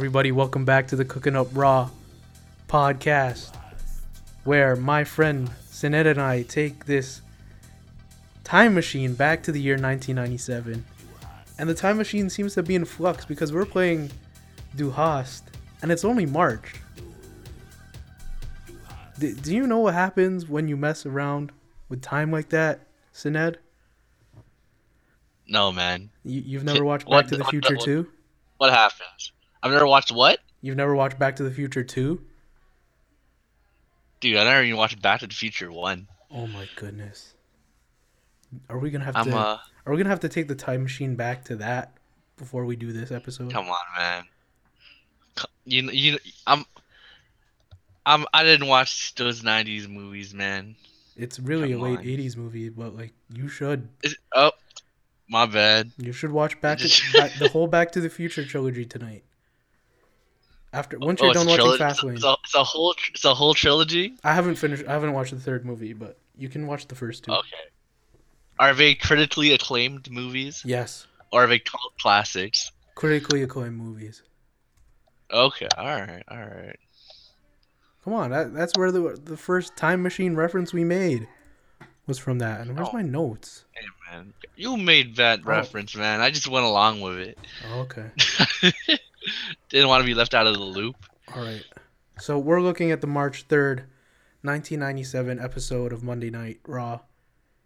Everybody, welcome back to the Cooking Up Raw podcast, where my friend Sinet and I take this time machine back to the year 1997. And the time machine seems to be in flux because we're playing Du Hast, and it's only March. D- do you know what happens when you mess around with time like that, Sined? No, man. You, you've never watched What- Back to the what- Future what- 2? What happens? I've never watched what? You've never watched Back to the Future 2? Dude, I never even watched Back to the Future 1. Oh my goodness. Are we gonna have I'm, to uh, are we gonna have to take the time machine back to that before we do this episode? come on, man. You, you, I'm, I'm, I didn't watch those 90s movies, man. It's really Come a late on. eighties movie, but like you should. Oh, my bad. You should watch back, to, back the whole Back to the Future trilogy tonight. After once Oh, you're done watching Fastlane. It's a, it's a whole, it's a whole trilogy. I haven't finished I haven't watched the third movie, but you can watch the first two. Okay. Are they critically acclaimed movies, Yes. or are they cult classics? Critically acclaimed movies. Okay, all right, all right. Come on, that, that's where the the first time machine reference we made was from that. And where's Oh. my notes? Hey, man, you made that Oh. reference, man. I just went along with it. Oh, okay. Didn't want to be left out of the loop. All right. So we're looking at the March 3rd, 1997 episode of Monday Night Raw.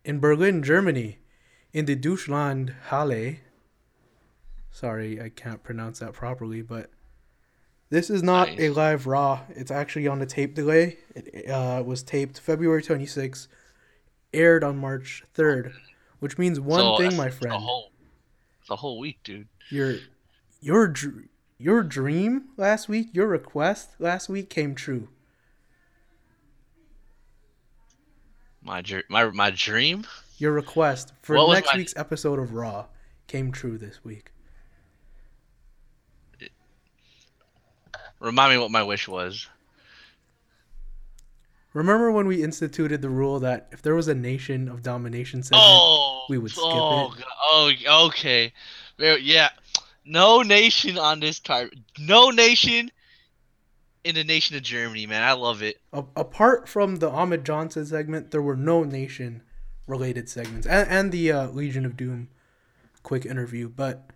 In Berlin, Germany, in the Deutschland Halle. Sorry, I can't pronounce that properly, but this is not a live Raw. It's actually on a tape delay. It uh, was taped February 26th, aired on March 3rd, which means one So, thing, my friend. A whole, it's a whole week, dude. your your dr- your dream last week, your request last week came true. My dr- my my dream. Your request for What next my- week's episode of Raw came true this week. Remind me what my wish was. Remember when we instituted the rule that if there was a nation of domination segment, Oh, we would skip oh, it. Oh, okay. Yeah, no nation on this card. No nation in the nation of Germany, man. I love it. a- apart from the Ahmed Johnson segment, there were no nation related segments and, and the uh, Legion of Doom quick interview. But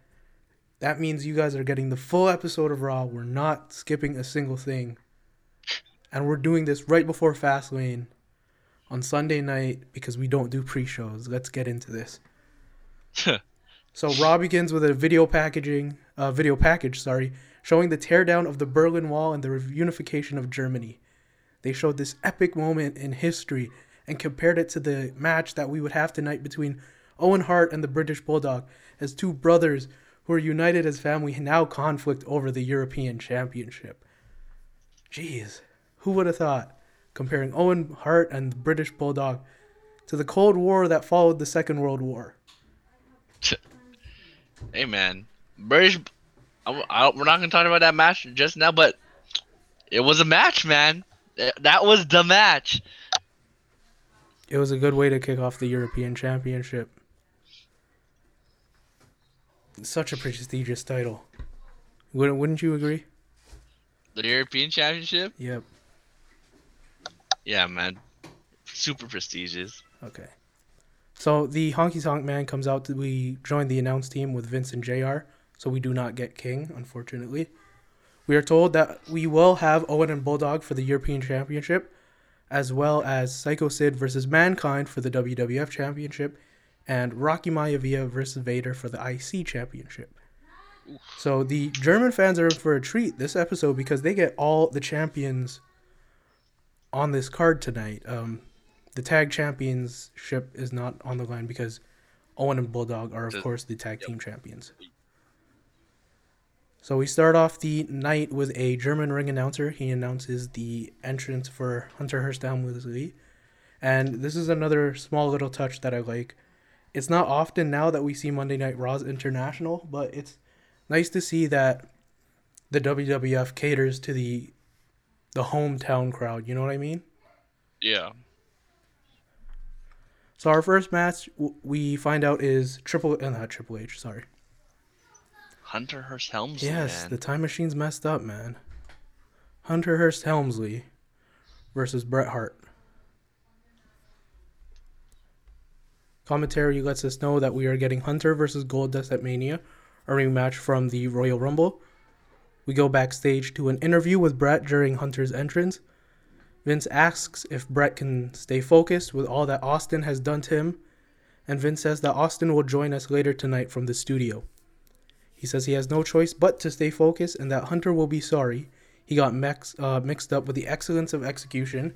that means you guys are getting the full episode of Raw. We're not skipping a single thing. And we're doing this right before Fastlane on Sunday night because we don't do pre shows. Let's get into this. So Raw begins with a video packaging, uh, video package, sorry, showing the teardown of the Berlin Wall and the reunification of Germany. They showed this epic moment in history and compared it to the match that we would have tonight between Owen Hart and the British Bulldog as two brothers who are united as family and now conflict over the European Championship. Jeez, who would have thought comparing Owen Hart and the British Bulldog to the Cold War that followed the Second World War? Hey, man. British. I, I, we're not gonna talk about that match just now, but it was a match, man. That that was the match. It was a good way to kick off the European Championship. Such a prestigious title. Wouldn't, wouldn't you agree? The European Championship. Yep. Yeah, man. Super prestigious. Okay. So the Honky Tonk Man comes out to we join the announce team with Vince and JR, so we do not get King, unfortunately. We are told that we will have Owen and Bulldog for the European Championship, as well as Psycho Sid versus Mankind for the WWF Championship, and Rocky Maivia versus Vader for the IC Championship. So the German fans are in for a treat this episode because they get all the champions on this card tonight. Um, the tag championship is not on the line because Owen and Bulldog are, of Just- course, the tag team champions. So we start off the night with a German ring announcer. He announces the entrance for Hunter Hearst Helmsley. Lee. And this is another small little touch that I like. It's not often now that we see Monday Night Raw's international, but it's nice to see that the WWF caters to the the hometown crowd. You know what I mean? Yeah. So our first match we find out is Triple, uh, not Triple H, sorry. Hunter Hearst Helmsley. Yes, man. the time machine's messed up, man. Hunter Hearst Helmsley versus Bret Hart. Commentary lets us know that we are getting Hunter versus Goldust at Mania, a rematch from the Royal Rumble. We go backstage to an interview with Bret during Hunter's entrance. Vince asks if Bret can stay focused with all that Austin has done to him, and Vince says that Austin will join us later tonight from the studio. He says he has no choice but to stay focused and that Hunter will be sorry he got uh, mixed up with the excellence of execution,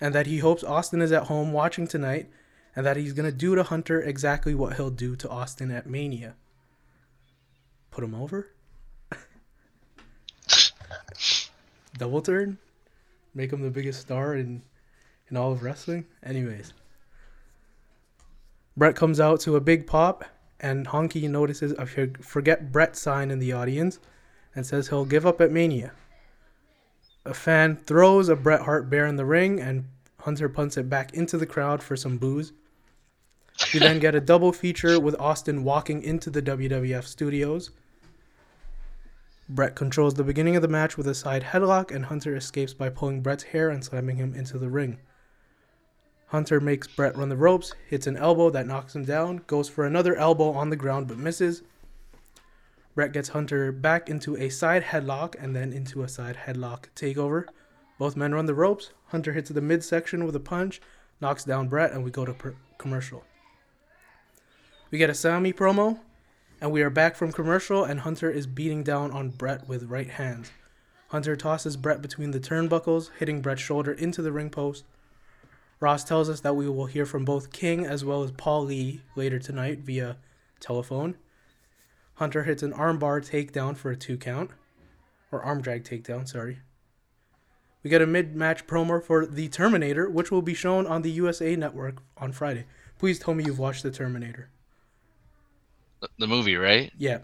and that he hopes Austin is at home watching tonight and that he's going to do to Hunter exactly what he'll do to Austin at Mania. Put him over? Double turn? Make him the biggest star in, in all of wrestling? Anyways. Bret comes out to a big pop, and Honky notices a forget Bret sign in the audience and says he'll give up at Mania. A fan throws a Bret Hart bear in the ring, and Hunter punts it back into the crowd for some booze. We then get a double feature with Austin walking into the WWF studios. Bret controls the beginning of the match with a side headlock, and Hunter escapes by pulling Bret's hair and slamming him into the ring. Hunter makes Bret run the ropes, hits an elbow that knocks him down, goes for another elbow on the ground but misses. Bret gets Hunter back into a side headlock and then into a side headlock takeover. Both men run the ropes. Hunter hits the midsection with a punch, knocks down Bret, and we go to per- commercial. We get a Sami promo, and we are back from commercial, and Hunter is beating down on Bret with right hands. Hunter tosses Bret between the turnbuckles, hitting Bret's shoulder into the ring post. Ross tells us that we will hear from both King as well as Paul Lee later tonight via telephone. Hunter hits an armbar takedown for a two count, or arm drag takedown, sorry. We get a mid match promo for The Terminator, which will be shown on the USA Network on Friday. Please tell me you've watched The Terminator. The- movie, right? Yeah.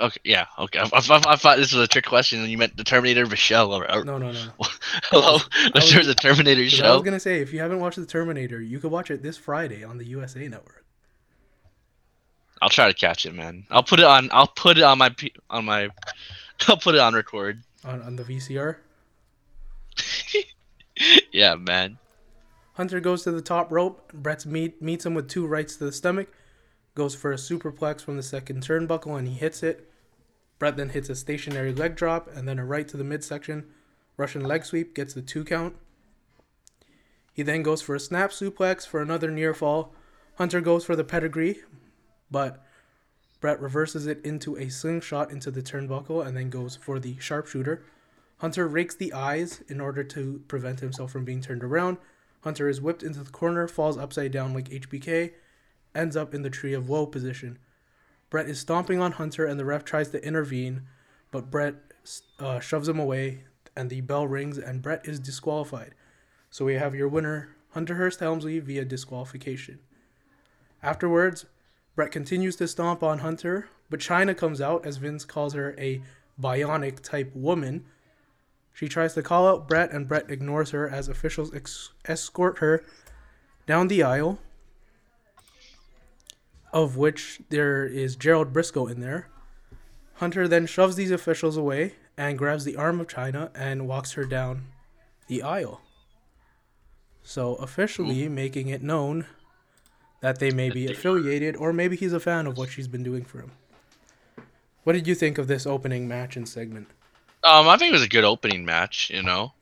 Okay, yeah, okay. I, I, I thought this was a trick question, and you meant the Terminator Michelle. Or, or, No, no, no. hello, was- was there the Terminator 'Cause I was gonna say, if you haven't watched The Terminator, you could watch it this Friday on the USA Network. I'll try to catch it, man. I'll put it on. I'll put it on my P- on my. I'll put it on record. On, on the VCR. yeah, man. Hunter goes to the top rope. Bret's meet, meets him with two rights to the stomach. Goes for a superplex from the second turnbuckle and he hits it. Bret then hits a stationary leg drop and then a right to the midsection. Russian leg sweep gets the two count. He then goes for a snap suplex for another near fall. Hunter goes for the pedigree, but Bret reverses it into a slingshot into the turnbuckle and then goes for the sharpshooter. Hunter rakes the eyes in order to prevent himself from being turned around. Hunter is whipped into the corner, falls upside down like HBK, ends up in the tree of woe position. Bret is stomping on Hunter, and the ref tries to intervene, but Bret uh, shoves him away, and the bell rings, and Bret is disqualified. So we have your winner, Hunter Hearst Helmsley, via disqualification. Afterwards, Bret continues to stomp on Hunter, but Chyna comes out as Vince calls her a bionic type woman. She tries to call out Bret, and Bret ignores her as officials ex- escort her down the aisle, of which there is Gerald Brisco in there. Hunter then shoves these officials away and grabs the arm of Chyna and walks her down the aisle. So, officially making it known that they may be affiliated, or maybe he's a fan of what she's been doing for him. What did you think of this opening match and segment? Um, I think it was a good opening match. You know,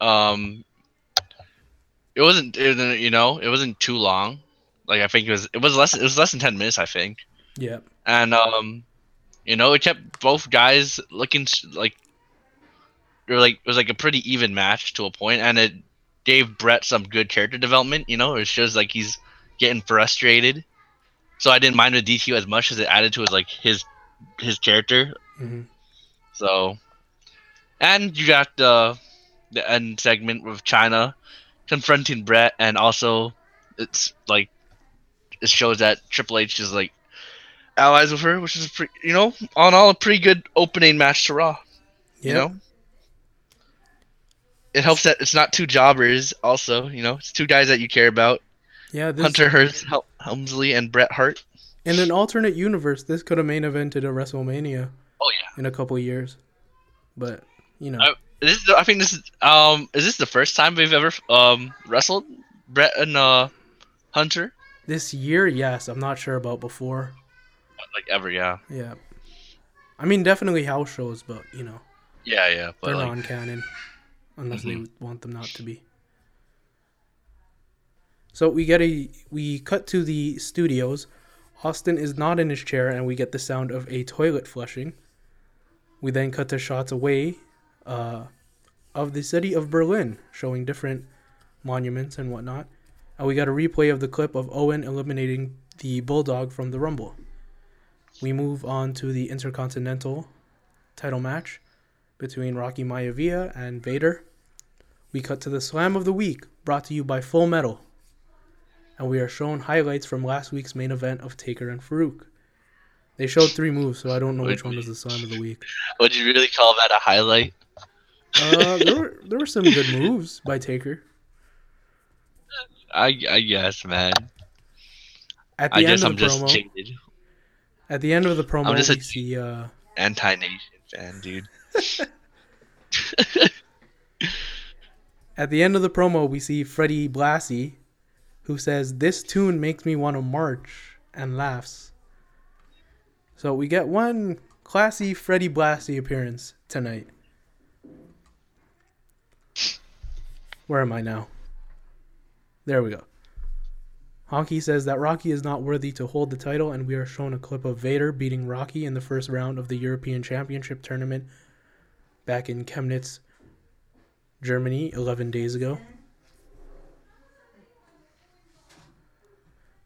um, it wasn't. It, you know, it wasn't too long. Like I think it was. It was less. It was less than ten minutes. I think. Yeah. and um, you know, it kept both guys looking like it was like it was like a pretty even match to a point, and it gave Bret some good character development. You know, it shows like he's getting frustrated. So I didn't mind the DQ as much as it added to his like his his character. hmm So, and you got the the end segment with Chyna confronting Bret, and also it's like it shows that Triple H is like allies with her, which is pretty, you know, on all, a pretty good opening match to Raw. Yeah. You know, it helps that it's not two jobbers. Also, you know, it's two guys that you care about: Yeah. This, Hunter Hearst Hel- Helmsley and Bret Hart. In an alternate universe, this could have main evented a WrestleMania Oh yeah. in a couple years, but you know, I, this is, I think this is um is this the first time we've ever um wrestled Bret and uh Hunter this year, yes, I'm not sure about before. like ever yeah Yeah, I mean definitely house shows, but you know yeah yeah but they're like non-canon unless Mhm. they want them not to be. So we get a we cut to the studios. Austin is not in his chair, and we get the sound of a toilet flushing. We then cut to shots away uh, of the city of Berlin, showing different monuments and whatnot. And we got a replay of the clip of Owen eliminating the Bulldog from the Rumble. We move on to the Intercontinental title match between Rocky Maivia and Vader. We cut to the Slam of the Week, brought to you by Full Metal. And we are shown highlights from last week's main event of Taker and Farouk. They showed three moves, so I don't know which one was the Slam of the Week. would you really call that a highlight Uh, there, were, there were some good moves by Taker. I I guess man At the I end guess of I'm the just promo, jaded at the end of the promo, I'm just a- see uh, anti nation fan dude At the end of the promo, we see Freddie Blassie, who says, This tune makes me want to march, and laughs. So we get one classy Freddie Blassie appearance tonight. Where am I now? There we go. Honky says that Rocky is not worthy to hold the title, and we are shown a clip of Vader beating Rocky in the first round of the European Championship tournament back in Chemnitz, Germany 11 days ago.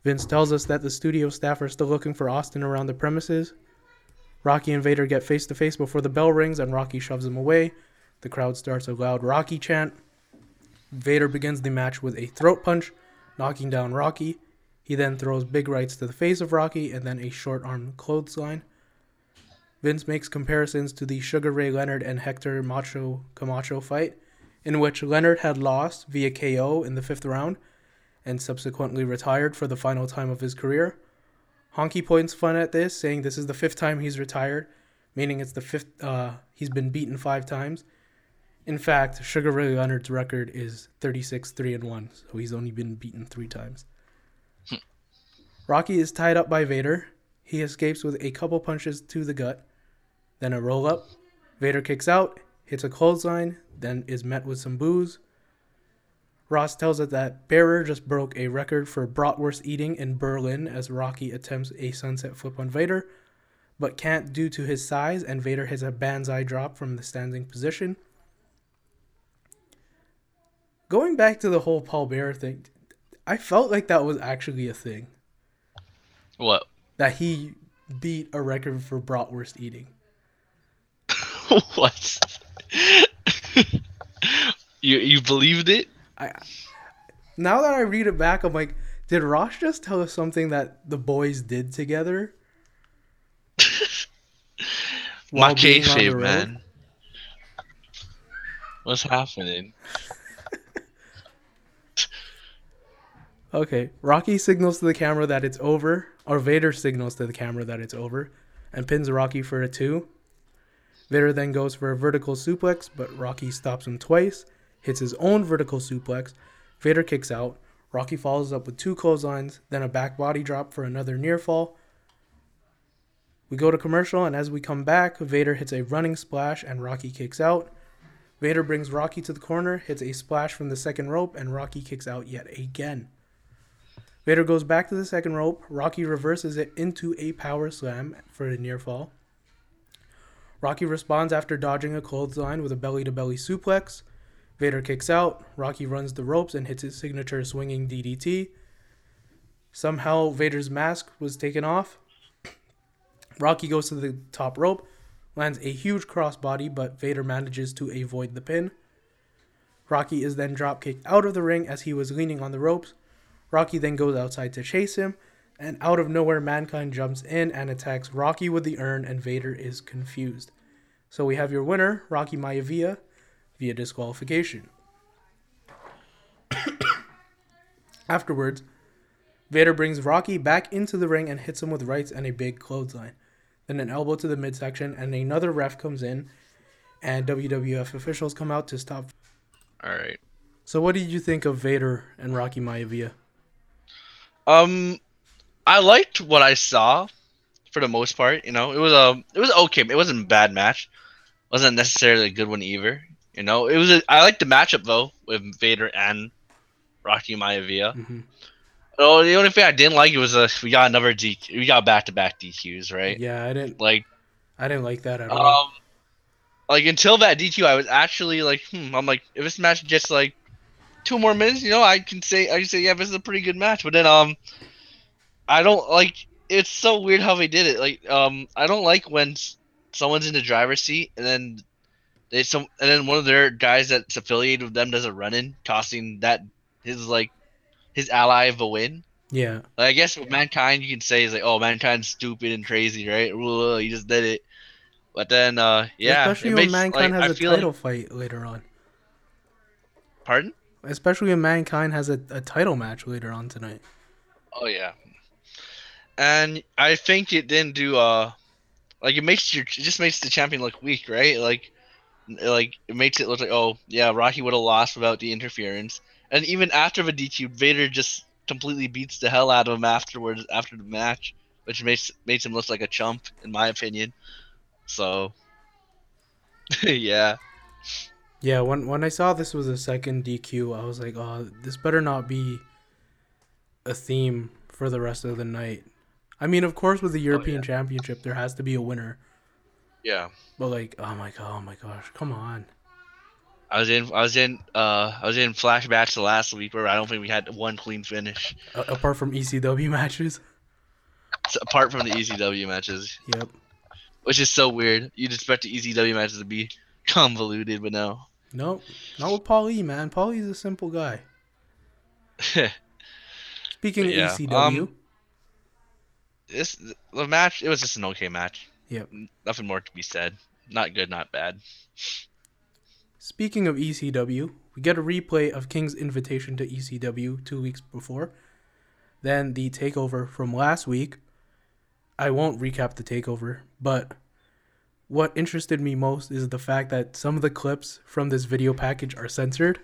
Vince tells us that the studio staff are still looking for Austin around the premises. Rocky and Vader get face to face before the bell rings and Rocky shoves him away. The crowd starts a loud Rocky chant. Vader begins the match with a throat punch, knocking down Rocky. He then throws big rights to the face of Rocky and then a short arm clothesline. Vince makes comparisons to the Sugar Ray Leonard and Hector Macho Camacho fight, in which Leonard had lost via KO in the fifth round and subsequently retired for the final time of his career. Honky points fun at this, saying this is the fifth time he's retired, meaning it's the fifth. Uh, he's been beaten five times. In fact, Sugar Ray Leonard's record is 36 3 and 1, so he's only been beaten three times. Hmm. Rocky is tied up by Vader. He escapes with a couple punches to the gut, then a roll up. Vader kicks out, hits a clothesline, then is met with some boos. Ross tells us that Bearer just broke a record for bratwurst eating in Berlin as Rocky attempts a sunset flip on Vader, but can't due to his size, and Vader hits a banzai drop from the standing position. Going back to the whole Paul Bearer thing, I felt like that was actually a thing. what That he beat a record for bratwurst eating. what you you believed it I now that I read it back, I'm like, did Ross just tell us something that the boys did together? my kayfabe man what's happening Okay, Rocky signals to the camera that it's over, or Vader signals to the camera that it's over, and pins Rocky for a two. Vader then goes for a vertical suplex, but Rocky stops him twice, hits his own vertical suplex. Vader kicks out. Rocky follows up with two clotheslines, then a back body drop for another near fall. We go to commercial, and as we come back, Vader hits a running splash, and Rocky kicks out. Vader brings Rocky to the corner, hits a splash from the second rope, and Rocky kicks out yet again. Vader goes back to the second rope. Rocky reverses it into a power slam for a near fall. Rocky responds after dodging a clothesline with a belly to belly suplex. Vader kicks out. Rocky runs the ropes and hits his signature swinging DDT. Somehow, Vader's mask was taken off. Rocky goes to the top rope, lands a huge crossbody, but Vader manages to avoid the pin. Rocky is then drop kicked out of the ring as he was leaning on the ropes. Rocky then goes outside to chase him, and out of nowhere, Mankind jumps in and attacks Rocky with the urn, and Vader is confused. So we have your winner, Rocky Maivia, via disqualification. Afterwards, Vader brings Rocky back into the ring and hits him with rights and a big clothesline. Then an elbow to the midsection, and another ref comes in, and WWF officials come out to stop. All right. So, what did you think of Vader and Rocky Maivia? Um, I liked what I saw, for the most part. You know, it was a it was okay. It wasn't a bad match. wasn't necessarily a good one either. You know, it was. A, I liked the matchup though with Vader and Rocky Maivia. Mm-hmm. Oh, the only thing I didn't like was uh, we got another DQ. We got back to back DQs, right? Yeah, I didn't. Like, I didn't like that at all. um, like until that DQ, I was actually like, hmm. I'm like, if this match just like two more minutes, you know, I can say, I can say, yeah, this is a pretty good match. But then, um, I don't like. It's so weird how they did it. Like, um, I don't like when someone's in the driver's seat and then they some and then one of their guys that's affiliated with them does a run in, costing that his like his ally of a win. yeah, Like, I guess with mankind, you can say is like, oh, mankind's stupid and crazy, right? You just did it. But then, uh, yeah, especially when makes, Mankind like, has I a feel like- title fight later on. pardon? Especially when Mankind has a, a title match later on tonight. Oh yeah. And I think it didn't do uh, like it makes your it just makes the champion look weak, right? Like, like it makes it look like oh yeah, Rocky would have lost without the interference. And even after the DQ, Vader just completely beats the hell out of him afterwards after the match, which makes makes him look like a chump in my opinion. So, yeah. Yeah, when when I saw this was a second DQ, I was like, oh, this better not be a theme for the rest of the night. I mean, of course, with the European Championship, there has to be a winner. Yeah. But like, oh my god, oh my gosh, come on. I was in I was in uh I was in flashbacks to last week where I don't think we had one clean finish. A- apart from ECW matches. So apart from the ECW matches, Yep. which is so weird. You'd expect the ECW matches to be convoluted, but no. Nope. Not with Paul E, man. Paul E's a simple guy. Speaking But of yeah, ECW, um, this the match it was just an okay match. Yep. Nothing more to be said. Not good, not bad. speaking of ECW, we get a replay of King's invitation to ECW two weeks before. Then the takeover from last week. I won't recap the takeover, but what interested me most is the fact that some of the clips from this video package are censored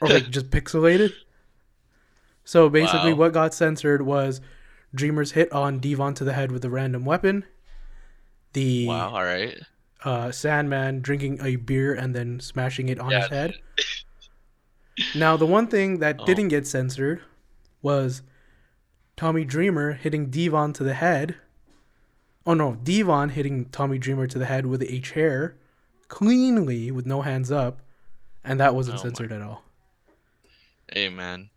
or like just pixelated. So basically, Wow. what got censored was Dreamer's hit on Devon to the head with a random weapon. The Wow, all right. uh, Sandman drinking a beer and then smashing it on Yeah. his head. Now, the one thing that Oh. didn't get censored was Tommy Dreamer hitting Devon to the head. Oh no, Devon hitting Tommy Dreamer to the head with a chair cleanly with no hands up, and that wasn't Oh my- censored at all. Hey man.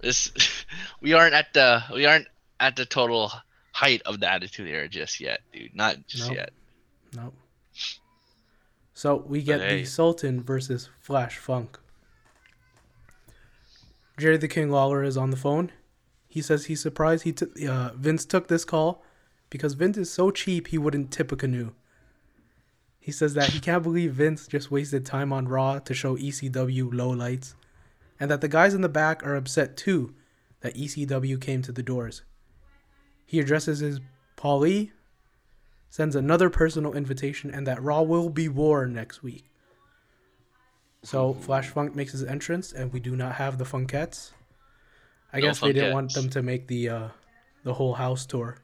This we aren't at the we aren't at the total height of the attitude era just yet, dude. Not just Nope. yet. Nope. So we get hey. the Sultan versus Flash Funk. Jerry the King Lawler is on the phone. He says he's surprised he took uh, Vince took this call because Vince is so cheap he wouldn't tip a canoe. He says that he can't believe Vince just wasted time on Raw to show ECW lowlights, and that the guys in the back are upset too that ECW came to the doors. He addresses his Paulie, sends another personal invitation, and that Raw will be war next week. So Flash Funk makes his entrance, and we do not have the Funkettes. I No guess they didn't want them to make the uh, the whole house tour.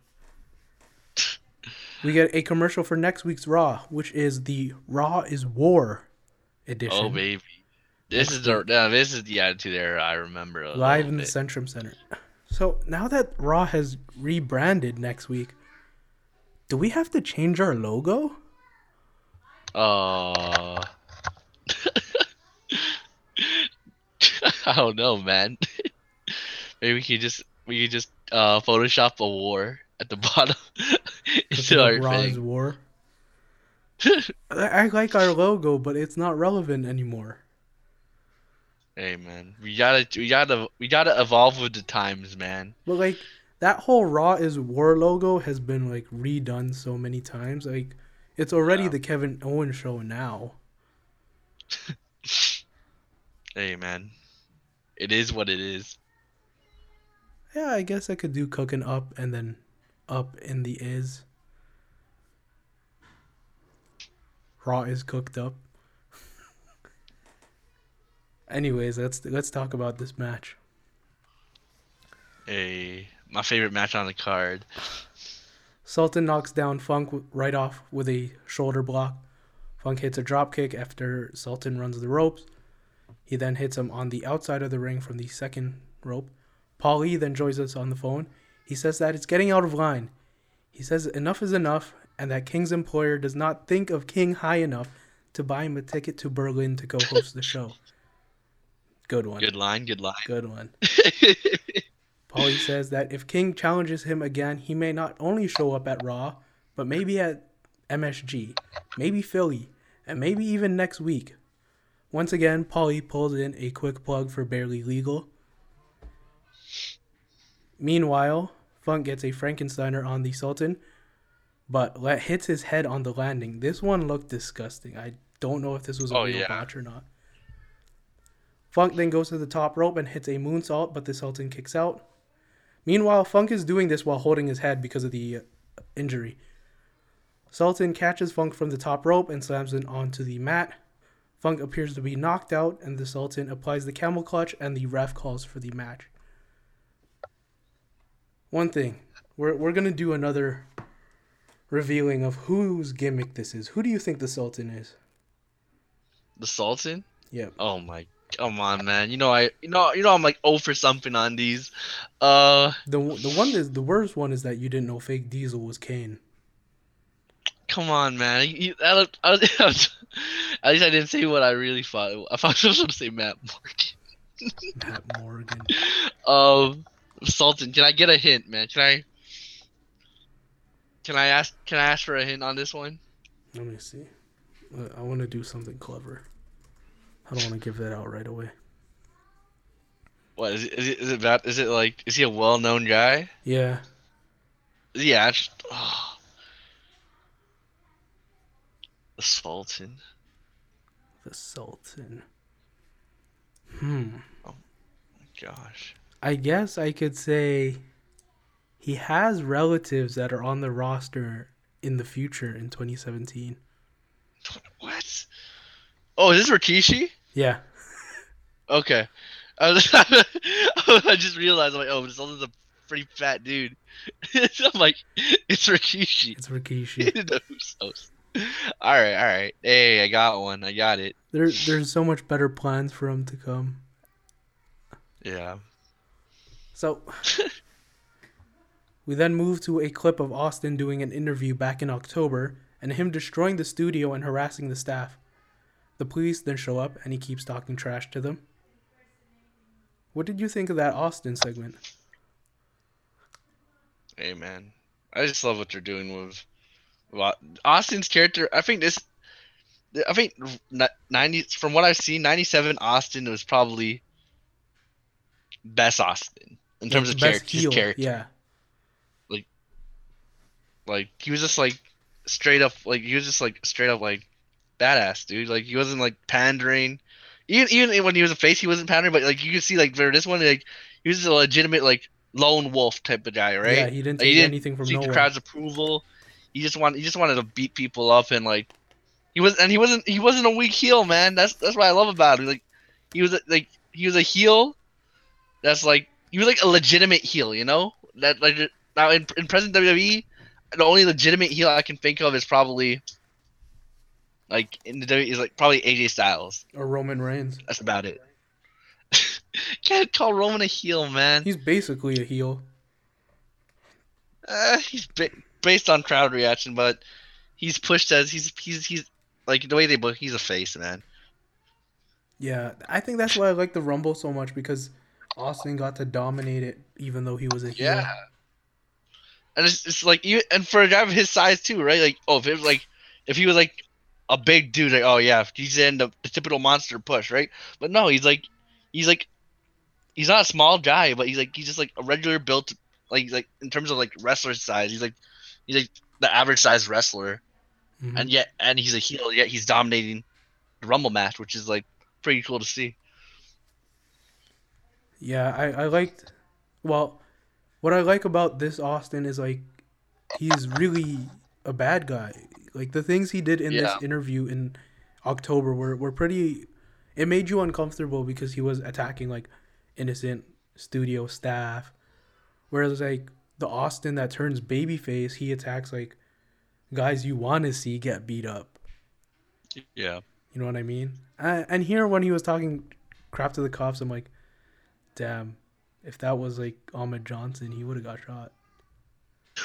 We get a commercial for next week's Raw, which is the Raw is War edition, Oh baby. This is the yeah, this is the attitude era I remember. live in the. Centrum Center. So now that Raw has rebranded next week, do we have to change our logo? Uh, I don't know, man. Maybe we could just we could just uh Photoshop a war at the bottom into our thing. War. I, I like our logo, but it's not relevant anymore. Hey man, we gotta we gotta we gotta evolve with the times, man. But like that whole Raw is War logo has been like redone so many times. Like it's already Yeah. the Kevin Owens show now. Hey man, it is what it is. Yeah, I guess I could do cooking up and then up in the is. Raw is cooked up. Anyways, let's let's talk about this match. A my favorite match on the card. Sultan knocks down Funk right off with a shoulder block. Funk hits a drop kick after Sultan runs the ropes. He then hits him on the outside of the ring from the second rope. Lee then joins us on the phone. He says that it's getting out of line. He says enough is enough and that King's employer does not think of King high enough to buy him a ticket to Berlin to co host the show. Good one. Good line, good line. Good one. Paulie says that if King challenges him again, he may not only show up at Raw, but maybe at MSG, maybe Philly, and maybe even next week. Once again, Paulie pulls in a quick plug for Barely Legal. Meanwhile, Funk gets a Frankensteiner on the Sultan, but let hits his head on the landing. This one looked disgusting. I don't know if this was a Oh, real yeah. botch or not. Funk then goes to the top rope and hits a moonsault, but the Sultan kicks out. Meanwhile, Funk is doing this while holding his head because of the uh, injury. Sultan catches Funk from the top rope and slams him onto the mat. Funk appears to be knocked out, and the Sultan applies the camel clutch, and the ref calls for the match. One thing, we're we're gonna do another revealing of whose gimmick this is. Who do you think the Sultan is? the Sultan? Yep. Oh my come on man. You know I you know you know I'm like oh for something on these. Uh The the one is the worst one is that you didn't know Fake Diesel was Kane. come on man. You, I, looked- I was, at least I didn't say what I really thought. I thought I was supposed to say Matt Morgan. Matt Morgan. Um Sultan, can I get a hint, man? Can I Can I ask can I ask for a hint on this one? Let me see. I want to do something clever. I don't want to give that out right away. What is it is it is it about is it like is he a well known guy? Yeah. Yeah, it's, oh. the Sultan. The Sultan. Hmm. Gosh. I guess I could say he has relatives that are on the roster in the future in 2017. What? Oh, is this Rikishi? Yeah. Okay. I, was, I just realized I'm like, oh, this is a pretty fat dude. I'm like, it's Rikishi. It's Rikishi. All right, all right. Hey, I got one. I got it. there, there's so much better plans for him to come. Yeah. So we then move to a clip of Austin doing an interview back in October and him destroying the studio and harassing the staff. The police then show up and he keeps talking trash to them. What did you think of that Austin segment? Hey, man. I just love what they're doing with, with Austin's character. I think this. I think ninety from what I've seen, ninety seven Austin was probably best Austin in terms of character. Heel, character. Yeah. Like like he was just like straight up like he was just like straight up like badass dude. Like he wasn't like pandering. Even even when he was a face, he wasn't pandering. But like you can see like for this one, like he was a legitimate like lone wolf type of guy, right? Yeah, he didn't Like, he didn't anything from seek nowhere. the crowd's approval. He just wanted he just wanted to beat people up and like he was and he wasn't he wasn't a weak heel, man. That's that's what I love about him. Like he was a, like he was a heel. That's like he was like a legitimate heel, you know. That like now in in present WWE, the only legitimate heel I can think of is probably like in the WWE is like probably AJ Styles. Or Roman Reigns. That's about it. Can't call Roman a heel, man. He's basically a heel. Uh, he's ba- based on crowd reaction, but he's pushed as he's he's he's like the way they book. He's a face, man. Yeah, I think that's why I like the Rumble so much because Austin got to dominate it even though he was a heel. Yeah. And it's, it's like you and for a guy of his size too, right? Like oh, if it was like if he was like a big dude, like oh yeah, he's in the, the typical monster push, right? But no, he's like he's like he's not a small guy, but he's like he's just like a regular built like like in terms of like wrestler size, he's like he's like the average size wrestler. Mhm. and yet and he's a heel yet he's dominating the rumble match which is like pretty cool to see Yeah, I, I liked. Well, what I like about this Austin is like he's really a bad guy. Like the things he did in Yeah. this interview in October were, were pretty. It made you uncomfortable because he was attacking like innocent studio staff, whereas like the Austin that turns babyface, he attacks like guys you want to see get beat up. Yeah. You know what I mean? And here, when he was talking crap to the cops, I'm like, damn, if that was like Ahmed Johnson, he would have got shot.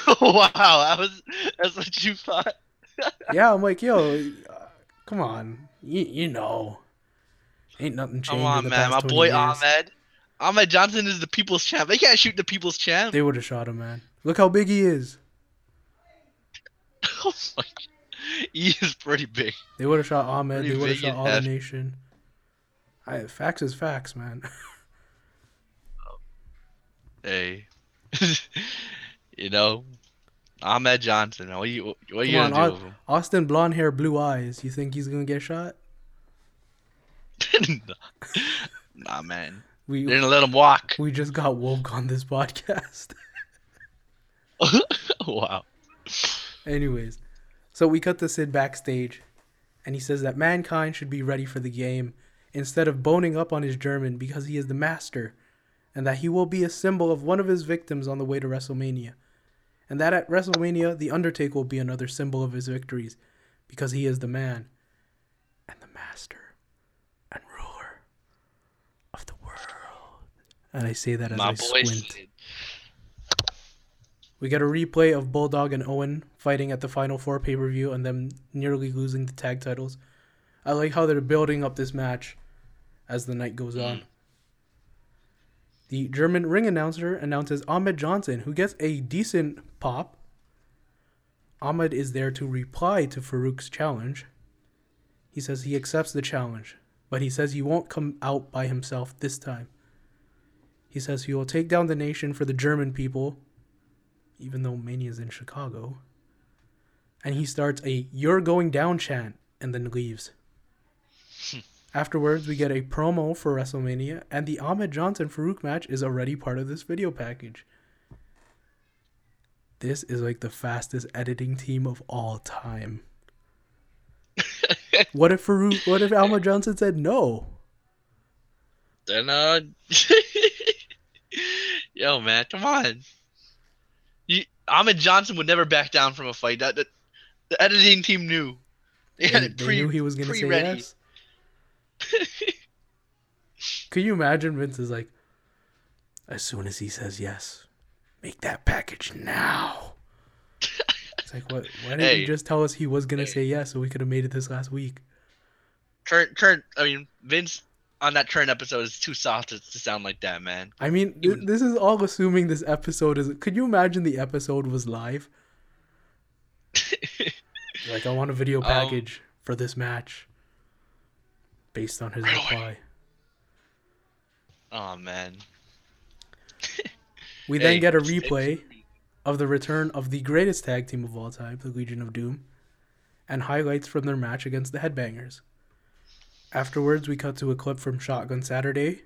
wow, that was that's what you thought. yeah, I'm like, yo, uh, come on, you, you know, ain't nothing changed. Come on, man. My past 20 boy years. Ahmed. Ahmed Johnson is the people's champ. They can't shoot the people's champ. They would have shot him, man. Look how big he is. oh my he is pretty big. They would have shot Ahmed. Pretty They would have shot all the nation. I, facts is facts, man. Hey. you know, Ahmed Johnson. What you what you Come gonna do with him? Austin, blonde hair, blue eyes. You think he's gonna get shot? nah. man. We They're gonna let him walk. we just got woke on this podcast. wow. Anyways, so we cut to Sid backstage, and he says that mankind should be ready for the game instead of boning up on his German because he is the master, and that he will be a symbol of one of his victims on the way to WrestleMania. And that at WrestleMania, The Undertaker will be another symbol of his victories because he is the man and the master and ruler of the world. And I say that as My I boy squint. We get a replay of Bulldog and Owen fighting at the Final Four pay per view and them nearly losing the tag titles. I like how they're building up this match as the night goes mm. on. The German ring announcer announces Ahmed Johnson, who gets a decent pop. Ahmed is there to reply to Farouk's challenge. He says he accepts the challenge, but he says he won't come out by himself this time. He says he will take down the nation for the German people even though Mania's in Chicago. And he starts a You're Going Down chant and then leaves. Afterwards, we get a promo for WrestleMania, and the Ahmed Johnson Farouk match is already part of this video package. This is like the fastest editing team of all time. what if Farouk, what if Ahmed Johnson said no? Then uh Yo man, come on. You, Ahmed Johnson would never back down from a fight. That, that the editing team knew. They had They, it they knew he was going to say yes. Could you imagine Vince is like, as soon as he says yes, make that package now. It's like, what? Why didn't Hey. you just tell us he was gonna Hey. say yes, so we could have made it this last week? Current current I mean Vince on that current episode is too soft to, to sound like that, man. I mean, th- this is all assuming this episode is. Could you imagine the episode was live? Like, I want a video Um, package for this match, based on his away. reply. oh man. We then get a replay of the return of the greatest tag team of all time, the Legion of Doom, and highlights from their match against the Headbangers. Afterwards, we cut to a clip from Shotgun Saturday,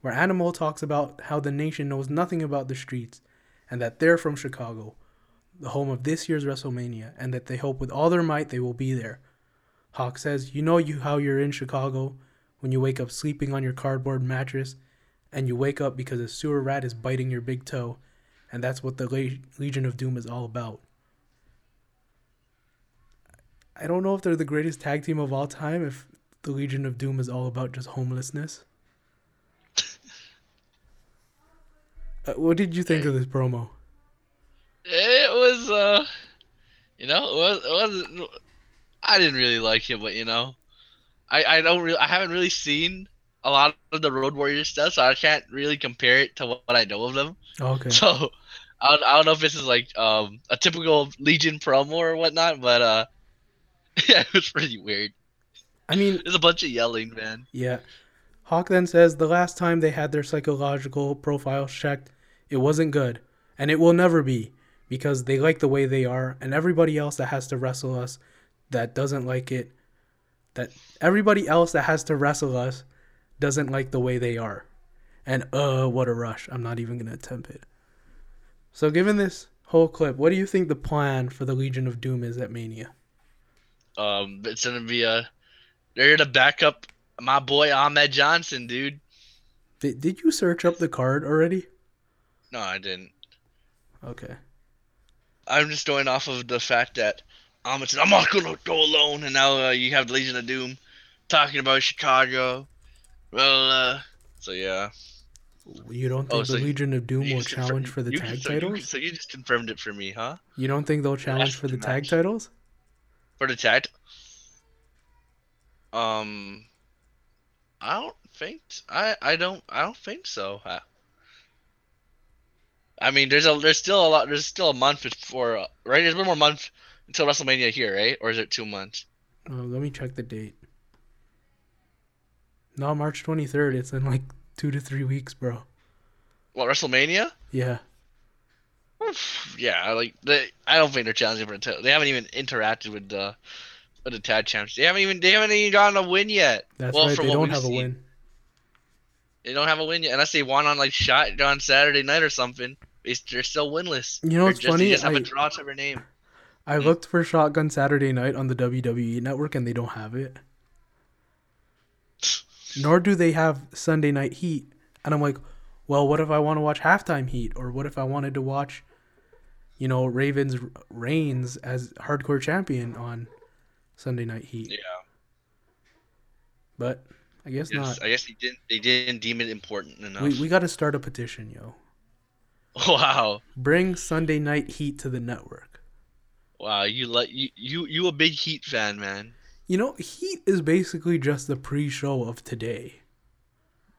where Animal talks about how the nation knows nothing about the streets, and that they're from Chicago, the home of this year's WrestleMania, and that they hope with all their might they will be there. Hawk says, "You know you how you're in Chicago when you wake up sleeping on your cardboard mattress, and you wake up because a sewer rat is biting your big toe." and that's what the Le- Legion of Doom is all about. I don't know if they're the greatest tag team of all time. If the Legion of Doom is all about just homelessness. Uh, what did you think of this promo? It was uh you know, it was it wasn't I didn't really like it, but you know. I, I don't really I haven't really seen a lot of the Road Warrior stuff, so I can't really compare it to what, what I know of them. Okay. So I don't, I don't know if this is like um a typical Legion promo or whatnot, but uh yeah, it was pretty weird. I mean, There's a bunch of yelling, man. yeah. Hawk then says the last time they had their psychological profiles checked, it wasn't good, and it will never be because they like the way they are, and everybody else that has to wrestle us that doesn't like it, that everybody else that has to wrestle us doesn't like the way they are. And uh, what a rush! I'm not even gonna attempt it. So, given this whole clip, what do you think the plan for the Legion of Doom is at Mania? Um, it's gonna be a. They're gonna back up my boy Ahmed Johnson, dude. Did, did you search up the card already? No, I didn't. Okay. I'm just going off of the fact that Ahmed said, "I'm not gonna go alone," and now uh, you have the Legion of Doom talking about Chicago. Well, uh, so yeah. You don't think oh, so the Legion of Doom will just challenge for the tag so you- titles? so you just confirmed it for me, huh? You don't think they'll challenge for the tag match. titles? For the tag. Um, I don't think I I don't I don't think so. I, I mean, there's a there's still a lot there's still a month before uh, right. There's one more month until WrestleMania here, right? Or is it two months? Oh, let me check the date. No, March 23rd. It's in like two to three weeks, bro. What WrestleMania? Yeah. Yeah, like they, I don't think they're challenging for the title. They haven't even interacted with the with the tag champs. They haven't even they haven't even gotten a win yet. That's Well, right. from They don't have a win. They don't have a win yet, unless they won on like Shotgun Saturday Night or something. They- They're still winless. You know what's just, funny? They just have I- a draw to their name. I looked for Shotgun Saturday Night on the WWE network and they don't have it. Nor do they have Sunday Night Heat. And I'm like, well, what if I want to watch halftime Heat? Or what if I wanted to watch, you know, Ravens Reigns as hardcore champion on Sunday Night Heat? Yeah. But I guess Yes, not. I guess they didn't. They didn't deem it important enough. We, we got to start a petition, yo. wow, Bring Sunday Night Heat to the network. Wow, you like you you you a big Heat fan, man. You know, Heat is basically just the pre show of today.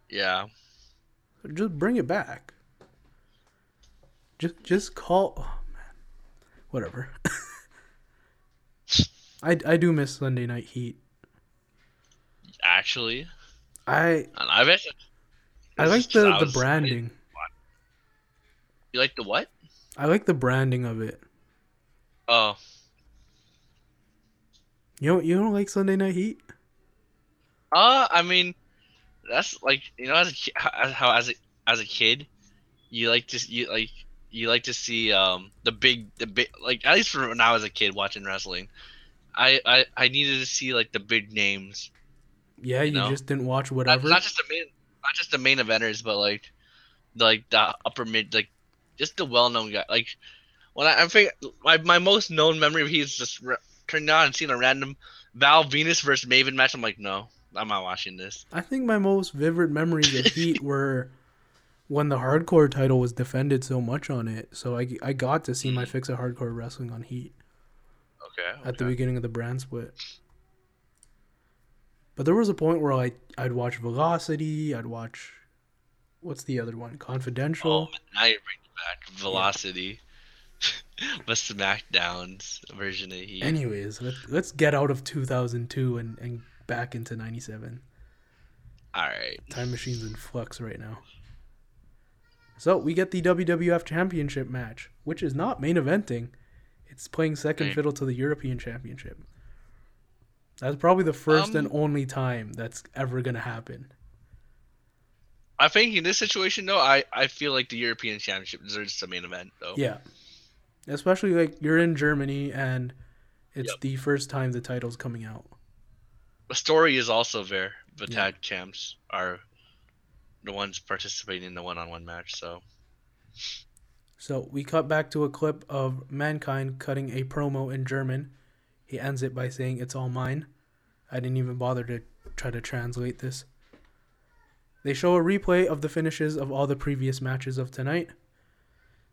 Yeah. Just bring it back. Just just call oh man. Whatever. I I do miss Sunday Night Heat. Actually, I I bet. I like the the branding. You like the what? I like the branding of it. Oh, You don't, you don't like Sunday Night Heat? uh, I mean, that's like you know, as a how as a as a kid, you like to you like you like to see um the big the big like at least for when I was a kid watching wrestling, I I I needed to see like the big names. Yeah, you No. just didn't watch Not, whatever. not just the main, not just the main eventers, but like, like the upper mid, like just the well-known guy. Like when I, I think my my most known memory of he is just re- turning on and seeing a random Val Venis versus Maven match. I'm like, no, I'm not watching this. I think my most vivid memories of Heat were when the hardcore title was defended so much on it. So I, I got to see my mm. fix of hardcore wrestling on Heat. Okay. at the beginning of the brand split. But there was a point where I I'd watch Velocity, I'd watch what's the other one? Oh, Confidential. man, now you're bringing back Velocity, the SmackDown's version of Heat. Anyways, let, let's get out of 2002 and, and back into 97. All right. Time machine's in flux right now. So we get the WWF Championship match, which is not main eventing. It's playing second Right. fiddle to the European Championship. That's probably the first and Um, only time that's ever gonna happen. I think in this situation though, I I feel like the European Championship deserves the main event though. Yeah. Especially like you're in Germany and it's Yep. the first time the title's coming out. The story is also there. The Yeah. tag champs are the ones participating in the one-on-one match. So So we cut back to a clip of Mankind cutting a promo in German. He ends it by saying, It's all mine. I didn't even bother to try to translate this. They show a replay of the finishes of all the previous matches of tonight.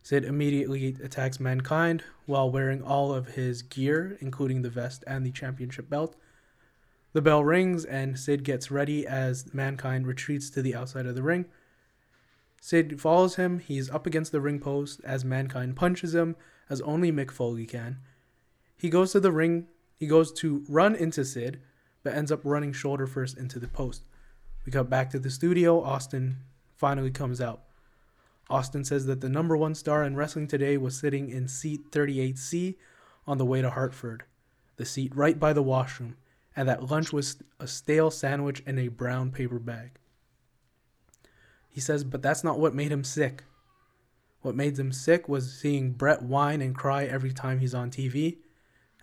Sid immediately attacks Mankind while wearing all of his gear, including the vest and the championship belt. The bell rings and Sid gets ready as Mankind retreats to the outside of the ring. Sid follows him. He's up against the ring post as Mankind punches him, as only Mick Foley can. He goes to the ring. He goes to run into Sid, but ends up running shoulder first into the post. We cut back to the studio. Austin finally comes out. Austin says that the number one star in wrestling today was sitting in seat 38C on the way to Hartford, the seat right by the washroom, and that lunch was a stale sandwich in a brown paper bag. He says, but that's not what made him sick. What made him sick was seeing Bret whine and cry every time he's on TV.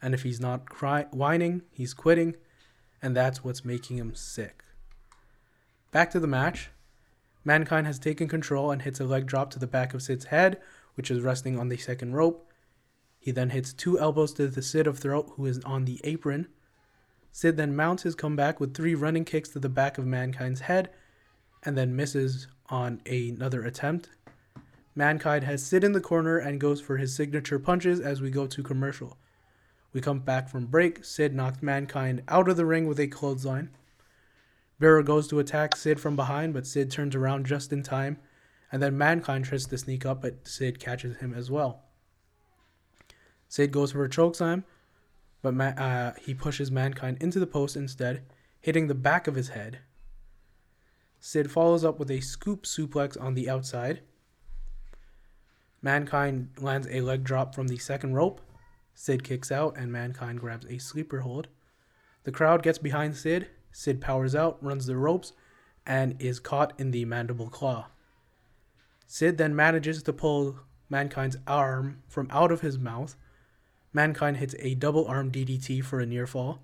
And if he's not cry- whining, he's quitting. And that's what's making him sick. Back to the match. Mankind has taken control and hits a leg drop to the back of Sid's head, which is resting on the second rope. He then hits two elbows to the Sid of Throat, who is on the apron. Sid then mounts his comeback with three running kicks to the back of Mankind's head and then misses on another attempt. Mankind has Sid in the corner and goes for his signature punches as we go to commercial. We come back from break. Sid knocked Mankind out of the ring with a clothesline. Bearer goes to attack Sid from behind, but Sid turns around just in time. And then Mankind tries to sneak up, but Sid catches him as well. Sid goes for a chokeslam, but Ma- uh, he pushes Mankind into the post instead, hitting the back of his head. Sid follows up with a scoop suplex on the outside. Mankind lands a leg drop from the second rope. Sid kicks out, and Mankind grabs a sleeper hold. The crowd gets behind Sid. Sid powers out, runs the ropes, and is caught in the mandible claw. Sid then manages to pull Mankind's arm from out of his mouth. Mankind hits a double arm DDT for a near fall.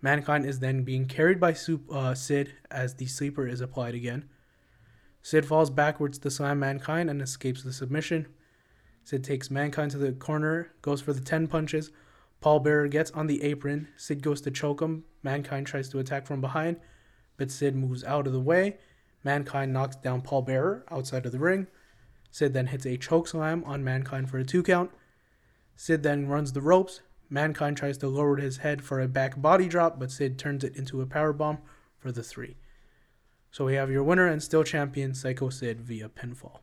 Mankind is then being carried by uh, Sid as the sleeper is applied again. Sid falls backwards to slam Mankind and escapes the submission. Sid takes Mankind to the corner, goes for the 10 punches. Paul Bearer gets on the apron. Sid goes to choke him. Mankind tries to attack from behind, but Sid moves out of the way. Mankind knocks down Paul Bearer outside of the ring. Sid then hits a choke slam on Mankind for a two count. Sid then runs the ropes. Mankind tries to lower his head for a back body drop, but Sid turns it into a power bomb for the three. So we have your winner and still champion, Psycho Sid, via pinfall.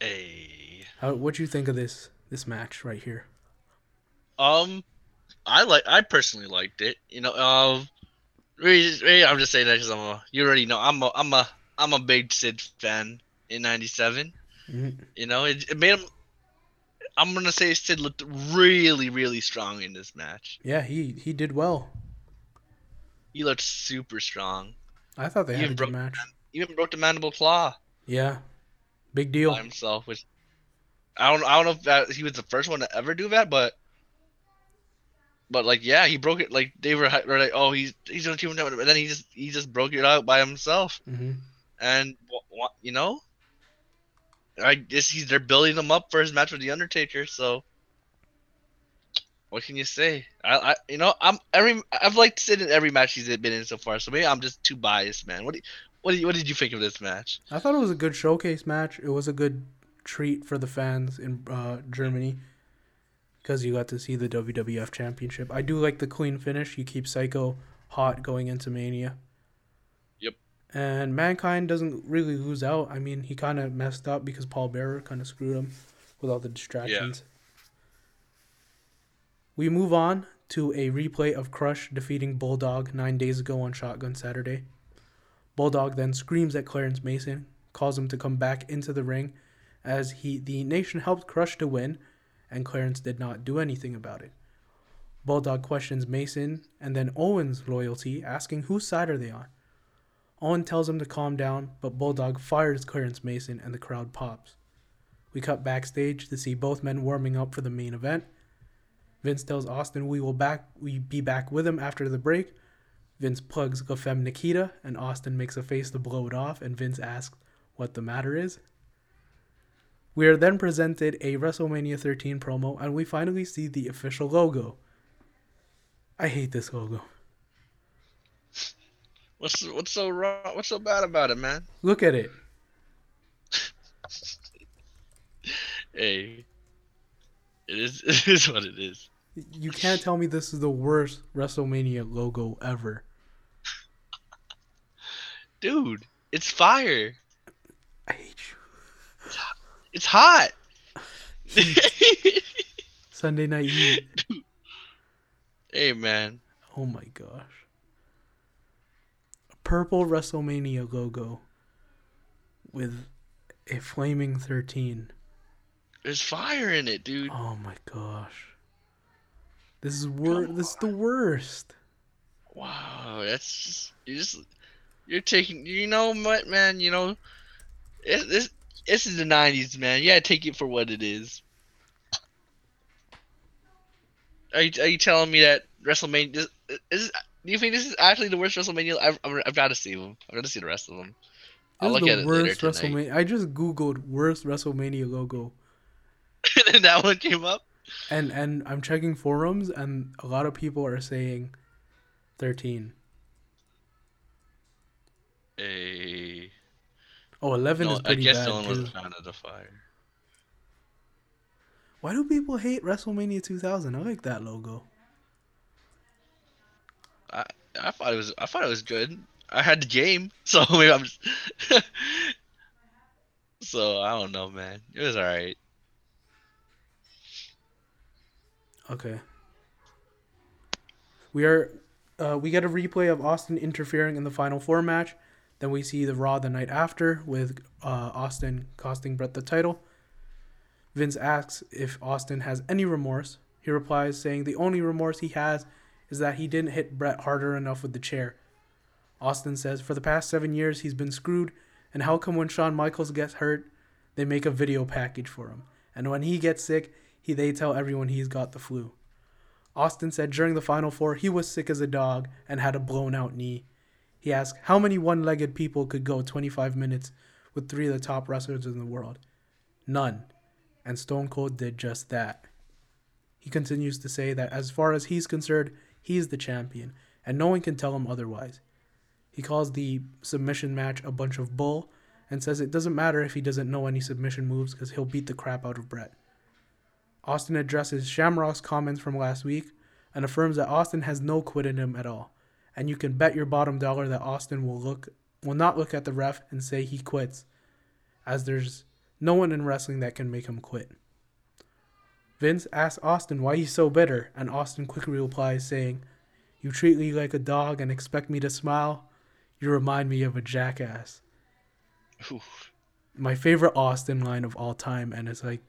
Hey. How what do you think of this this match right here? Um, I like. I personally liked it. You know, um, I'm just saying that because I'm a. You already know I'm a. I'm a. I'm a big Sid fan in '97. Mm-hmm. You know, it, it made him. I'm gonna say Sid looked really, really strong in this match. Yeah, he he did well. He looked super strong. I thought they He had a good broke- match. Even broke the mandible claw Yeah, big by deal. himself, which I don't. I don't know if that he was the first one to ever do that, but. But like, yeah, he broke it. Like they were, were like, "Oh, he's he's keep him down," but then he just he just broke it out by himself. hmm and you know, I guess he's they're building him up for his match with the Undertaker. So, what can you say? I, I you know, I'm every I've liked Sid in every match he's been in so far. So maybe I'm just too biased, man. What do you, what do you, what did you think of this match? I thought it was a good showcase match. It was a good treat for the fans in uh, Germany because you got to see the WWF Championship. I do like the clean finish. You keep Psycho hot going into Mania. Yep. And Mankind doesn't really lose out. I mean, he kind of messed up because Paul Bearer kind of screwed him with all the distractions. Yeah. We move on to a replay of Crush defeating Bulldog nine days ago on Shotgun Saturday. Bulldog then screams at Clarence Mason, calls him to come back into the ring, as he the nation helped Crush to win, and Clarence did not do anything about it. Bulldog questions Mason and then Owen's loyalty, asking whose side are they on. Owen tells him to calm down, but Bulldog fires Clarence Mason and the crowd pops. We cut backstage to see both men warming up for the main event. Vince tells Austin we will back we be back with him after the break. Vince plugs La Femme Nikita, and Austin makes a face to blow it off, and Vince asks what the matter is. We are then presented a WrestleMania 13 promo, and we finally see the official logo. I hate this logo. What's what's so wrong? What's so bad about it, man? Look at it. Hey, it is it is what it is. You can't tell me this is the worst WrestleMania logo ever. Dude, it's fire. I hate you. It's hot. Sunday Night Heat. hey, man. Oh my gosh. A purple WrestleMania logo with a flaming 13. There's fire in it, dude. Oh my gosh. This is wor- this is the worst. Wow, that's just you just You're taking. You know what, man? You know, it, this this is the '90s, man. You gotta take it for what it is. Are you, are you telling me that WrestleMania is, is do you think this is actually the worst WrestleMania? I've, I've got to see them. I've got to see the rest of them. I'll This look is at it later tonight. WrestleMania. I just googled worst WrestleMania logo, and that one came up. and and I'm checking forums, and a lot of people are saying thirteen. A Oh, 11 no, is I pretty guess bad no one was fan of the fire. Why do people hate WrestleMania 2000? I like that logo. I I thought it was I thought it was good. I had the game, so maybe I'm just. so I don't know, man. It was alright. Okay. We are uh, we get a replay of Austin interfering in the final four match. Then we see the Raw the night after with uh, Austin costing Bret the title. Vince asks if Austin has any remorse. He replies saying the only remorse he has is that he didn't hit Bret harder enough with the chair. Austin says for the past seven years he's been screwed, and how come when Shawn Michaels gets hurt, they make a video package for him, and when he gets sick, he they tell everyone he's got the flu. Austin said during the final four he was sick as a dog and had a blown out knee. He asked how many one-legged people could go 25 minutes with three of the top wrestlers in the world. None. And Stone Cold did just that. He continues to say that as far as he's concerned, he's the champion, and no one can tell him otherwise. He calls the submission match a bunch of bull and says it doesn't matter if he doesn't know any submission moves because he'll beat the crap out of Bret. Austin addresses Shamrock's comments from last week and affirms that Austin has no quit in him at all. And you can bet your bottom dollar that Austin will look will not look at the ref and say he quits, as there's no one in wrestling that can make him quit. Vince asks Austin why he's so bitter, and Austin quickly replies saying, You treat me like a dog and expect me to smile? You remind me of a jackass. Oof. My favorite Austin line of all time, and it's like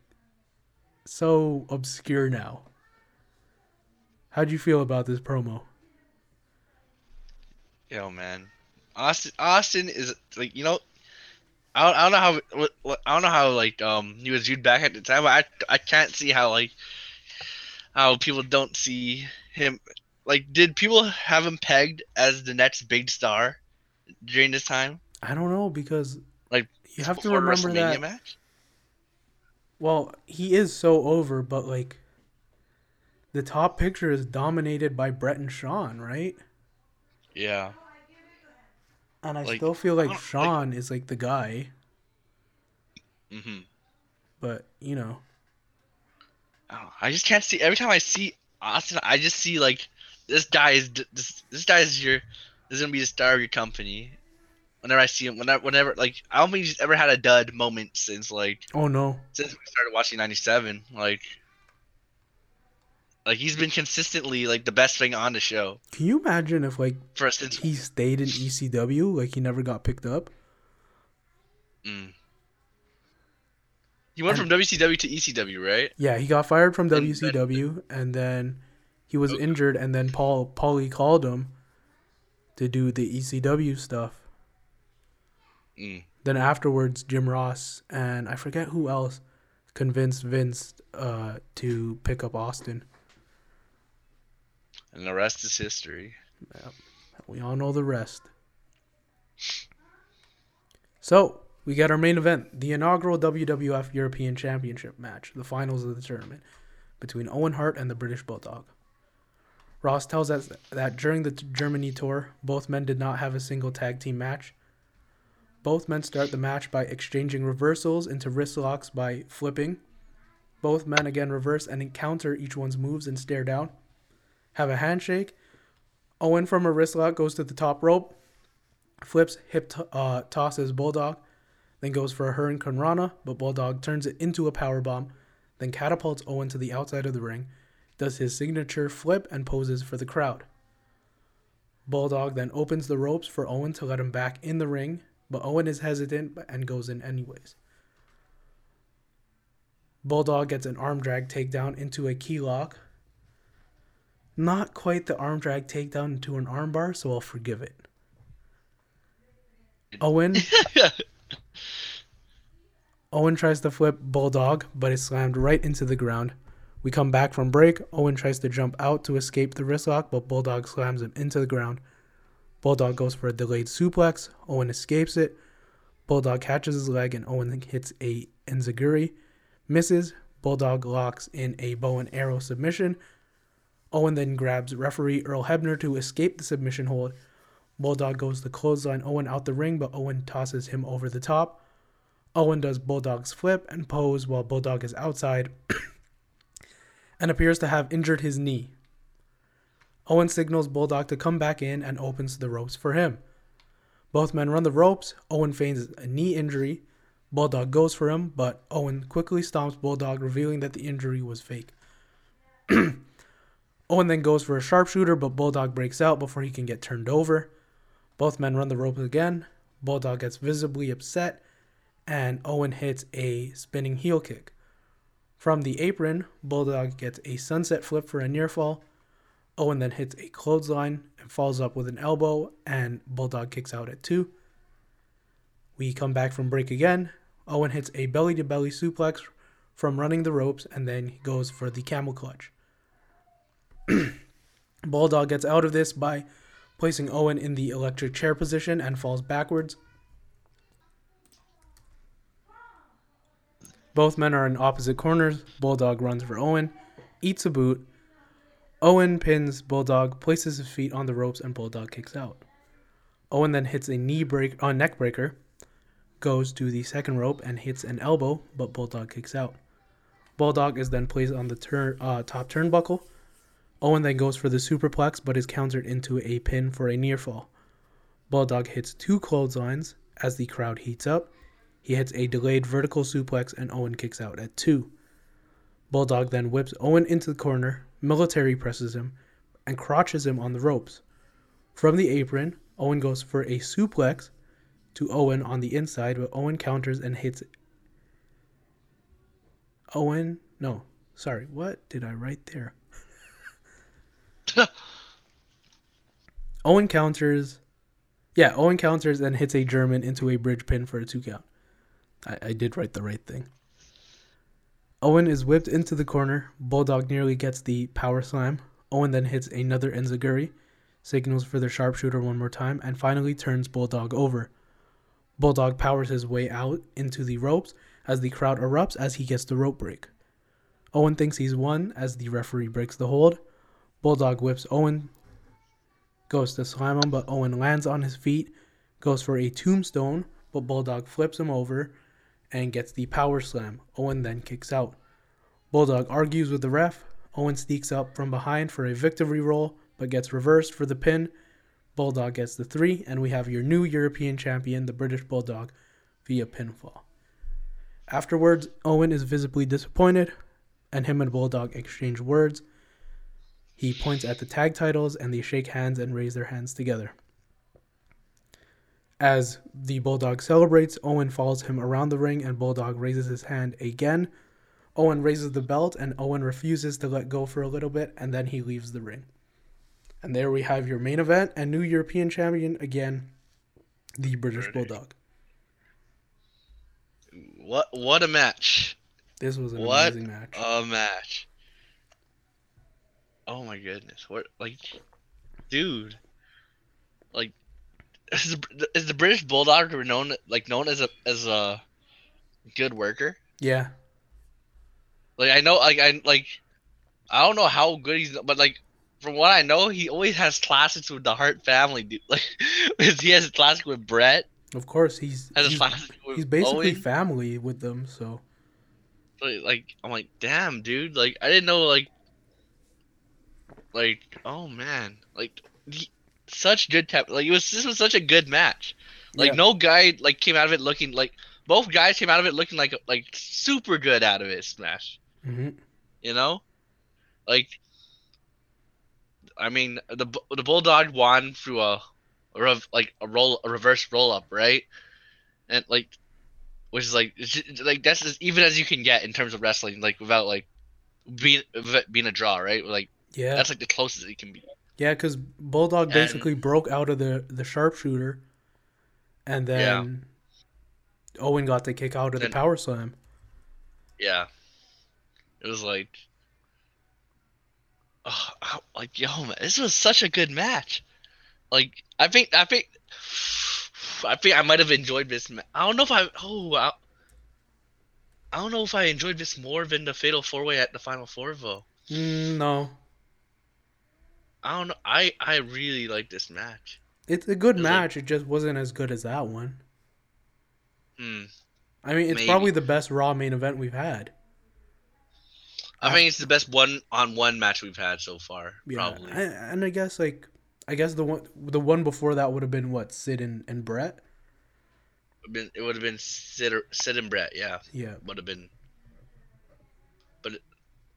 so obscure now. How'd you feel about this promo? Yo, man, Austin Austin is like you know. I don't, I don't know how I don't know how like um he was viewed back at the time, but I I can't see how like how people don't see him like did people have him pegged as the next big star during this time? I don't know because Like, you have to remember that. match? Well, he is so over, but like the top picture is dominated by Bret and Shawn, right? Yeah. And I Like, still feel like don't- like- Shawn is like the guy, hmm but you know, I, I just can't see. Every time I see Austin, I just see like this guy is this this guy is your is gonna be the star of your company. Whenever I see him, whenever whenever like I don't think he's ever had a dud moment since like oh no, since we started watching '97. Like like he's been consistently like the best thing on the show can you imagine if like for since. he stayed in ECW, like he never got picked up? Mm. He went from WCW to ECW, right? Yeah, he got fired from And then- WCW, and then he was Okay. injured, and then Paul Paulie called him to do the ECW stuff. Mm. Then afterwards, Jim Ross and I forget who else convinced Vince uh, to pick up Austin. And the rest is history. Yeah. We all know the rest. So we got our main event, the inaugural WWF European Championship match, the finals of the tournament, between Owen Hart and the British Bulldog. Ross tells us that during the Germany tour, both men did not have a single tag team match. Both men start the match by exchanging reversals into wrist locks by flipping. Both men again reverse and encounter each one's moves and stare down. Have a handshake. Owen from a wrist lock goes to the top rope, flips hip t- uh, tosses Bulldog, then goes for a hurricanrana, but Bulldog turns it into a power bomb, then catapults Owen to the outside of the ring, does his signature flip and poses for the crowd. Bulldog then opens the ropes for Owen to let him back in the ring, but Owen is hesitant and goes in anyways. Bulldog gets an arm drag takedown into a key lock. Not quite the arm drag takedown into an armbar, so I'll forgive it. Owen Owen tries to flip Bulldog, but is slammed right into the ground. We come back from break. Owen tries to jump out to escape the wrist lock, but Bulldog slams him into the ground. Bulldog goes for a delayed suplex. Owen escapes it. Bulldog catches his leg, and Owen hits a enziguri. Misses. Bulldog locks in a bow and arrow submission. Owen then grabs referee Earl Hebner to escape the submission hold. Bulldog goes to clothesline Owen out the ring, but Owen tosses him over the top. Owen does Bulldog's flip and pose while Bulldog is outside and appears to have injured his knee. Owen signals Bulldog to come back in and opens the ropes for him. Both men run the ropes. Owen feigns a knee injury. Bulldog goes for him, but Owen quickly stomps Bulldog, revealing that the injury was fake. Owen then goes for a sharpshooter, but Bulldog breaks out before he can get turned over. Both men run the ropes again. Bulldog gets visibly upset, and Owen hits a spinning heel kick. From the apron, Bulldog gets a sunset flip for a near fall. Owen then hits a clothesline and falls up with an elbow, and Bulldog kicks out at two. We come back from break again. Owen hits a belly to belly suplex from running the ropes and then he goes for the camel clutch. Bulldog gets out of this by placing Owen in the electric chair position and falls backwards. Both men are in opposite corners. Bulldog runs for Owen, eats a boot. Owen pins Bulldog, places his feet on the ropes, and Bulldog kicks out. Owen then hits a knee break on uh, neck breaker, goes to the second rope and hits an elbow, but Bulldog kicks out. Bulldog is then placed on the turn uh, top turnbuckle. Owen then goes for the superplex, but is countered into a pin for a near fall. Bulldog hits two clotheslines as the crowd heats up. He hits a delayed vertical suplex, and Owen kicks out at two. Bulldog then whips Owen into the corner, military presses him, and crotches him on the ropes. From the apron, Owen goes for a suplex to Owen on the inside, but Owen counters and hits Owen. No, sorry, what did I write there? Owen counters. Yeah, Owen counters and hits a German into a bridge pin for a two count. I, I did write the right thing. Owen is whipped into the corner. Bulldog nearly gets the power slam. Owen then hits another Enziguri, signals for the sharpshooter one more time, and finally turns Bulldog over. Bulldog powers his way out into the ropes as the crowd erupts as he gets the rope break. Owen thinks he's won as the referee breaks the hold. Bulldog whips Owen, goes to slam him, but Owen lands on his feet, goes for a tombstone, but Bulldog flips him over and gets the power slam. Owen then kicks out. Bulldog argues with the ref. Owen sneaks up from behind for a victory roll, but gets reversed for the pin. Bulldog gets the three, and we have your new European champion, the British Bulldog, via pinfall. Afterwards, Owen is visibly disappointed, and him and Bulldog exchange words. He points at the tag titles, and they shake hands and raise their hands together. As the Bulldog celebrates, Owen follows him around the ring, and Bulldog raises his hand again. Owen raises the belt, and Owen refuses to let go for a little bit, and then he leaves the ring. And there we have your main event and new European champion again, the British Bulldog. What what a match! This was an what amazing match. a match! Oh my goodness! What like, dude? Like, is the, is the British Bulldog known like known as a as a good worker? Yeah, Like I know, like I like, I don't know how good he's, but like from what I know, he always has classics with the Hart family, dude. Like he has a classic with Bret, of course he's has a he's, classic with he's basically Owen. family with them. So Like, like I'm like, damn, dude. Like I didn't know, like, like oh man, like he, such good tap. Like it was this was such a good match. Like Yeah. no guy like came out of it looking like both guys came out of it looking like like super good out of it. Smash. hmm you know like i mean the the bulldog won through a, a rev, like a roll a reverse roll up right and like which is like it's ju- like that's as even as you can get in terms of wrestling like without like being being a draw right like yeah, that's like the closest it can be yeah, because Bulldog And- basically broke out of the the sharpshooter, and then Owen got the kick out of the power slam. Yeah. It was like, oh, I- like yo, man, this was such a good match. Like, I think, I think, I think I might have enjoyed this. Ma- I don't know if I, oh, I, I don't know if I enjoyed this more than the Fatal Four Way at the Final Four though. Mm, no, I don't know. I, I really like this match. it's a good was like- match. It just wasn't as good as that one. Hmm. I mean, it's Maybe. probably the best Raw main event we've had. I think it's the best one-on-one match we've had so far. Yeah, Probably. and, and I guess like, I guess the one the one before that would have been what Sid and, and Bret. Been- It would have been Sid, or- Sid and Bret. Yeah. Yeah, would have been.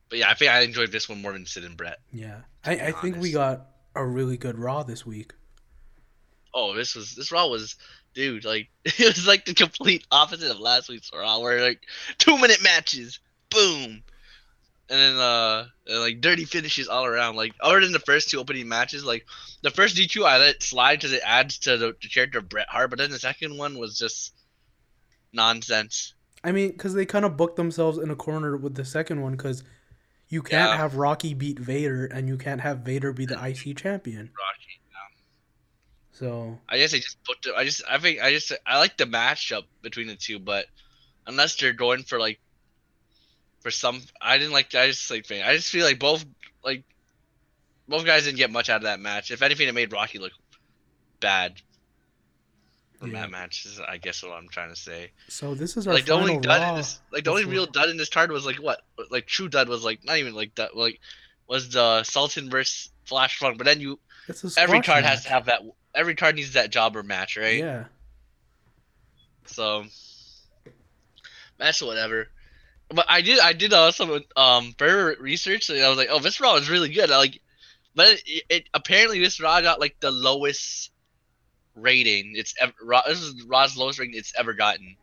But yeah, I think I enjoyed this one more than Sid and Bret. yeah. I, I think we got a really good Raw this week. Oh, this was this Raw was dude like it was like the complete opposite of last week's Raw, where like two minute matches, boom, and then uh and, like dirty finishes all around. Like other than the first two opening matches, like the first DQ I let slide because it adds to the, the character of Bret Hart, but then the second one was just nonsense. I mean, because they kind of booked themselves in a corner with the second one, because you can't Yeah. have Rocky beat Vader and you can't have Vader be the IC champion. Rocky. So I guess I just put. The, I just. I think. I just. I like the matchup between the two, but unless they're going for like, for some, I didn't like. I just like. I just feel like both like, both guys didn't get much out of that match. If anything, it made Rocky look bad. From Yeah. that match, is I guess what I'm trying to say. so this is our Like the only dud Raw. in this, like the only real dud in this card was like what, like true dud was like not even like that, like was the Sultan versus Flash Funk. But then you, every card has to have that. Every card needs that jobber match, right? Yeah, So match whatever. But I did I did also um further research and I was like, oh, this raw is really good. I like, but it, it apparently this raw got like the lowest rating it's ever. This is Raw's lowest rating it's ever gotten.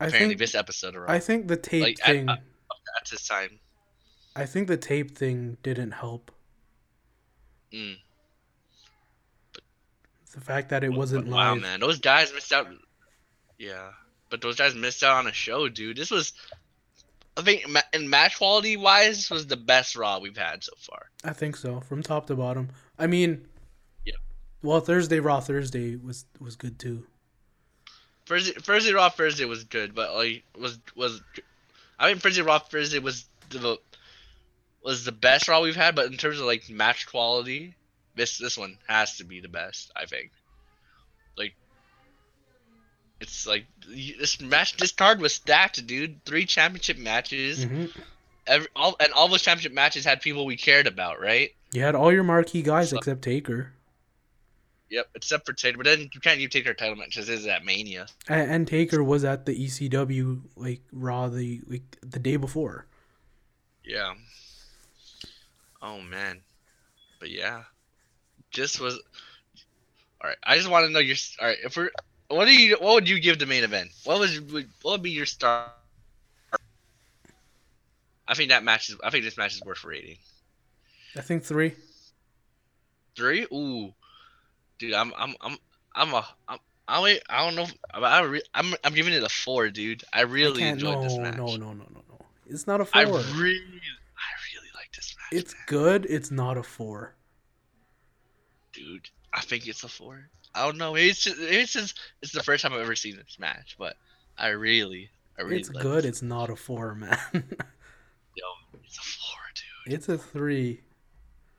I Apparently, think this episode of. I think the tape Like, I- thing. I- That's his time. I think the tape thing didn't help. Mm. The fact that it wasn't But wow, live. man, those guys missed out. Yeah, but those guys missed out on a show, dude. This was, I think, in match quality wise, this was the best Raw we've had so far. I think so, from top to bottom. I mean. Well, Thursday Raw Thursday was was good too. Thursday, Thursday Raw Thursday was good, but like was was, I mean Thursday Raw Thursday was the was the best Raw we've had, but in terms of like match quality, this this one has to be the best. I think. Like. It's like this match. This card was stacked, dude. Three championship matches. hmm Every all and all those championship matches had people we cared about, right? You had all your marquee guys So- except Taker, Yep, except for Taker. But then you can't you take her title matches. This is at Mania. and, and Taker was at the ECW like Raw the like the day before. Yeah. Oh man, but yeah, just was. All right, I just want to know your. All right, if we're, what do you, what would you give the main event? What was, would- what would be your star? I think that match is. I think this match is worth rating. I think three. Three? Ooh, dude, I'm, I'm, I'm, I'm a, I'm. I. I don't know. I, re, I'm. I'm giving it a four, dude. I I really can't. enjoyed No, this match. no, no, no, no, no. It's not a four. I really, I really like this match. it's good. It's not a four. dude. I think it's a four. I don't know. It's just, it's just it's the first time I've ever seen this match, but I really, I really. It's good. It's not a four, man. Yo, it's a four, dude. it's a three.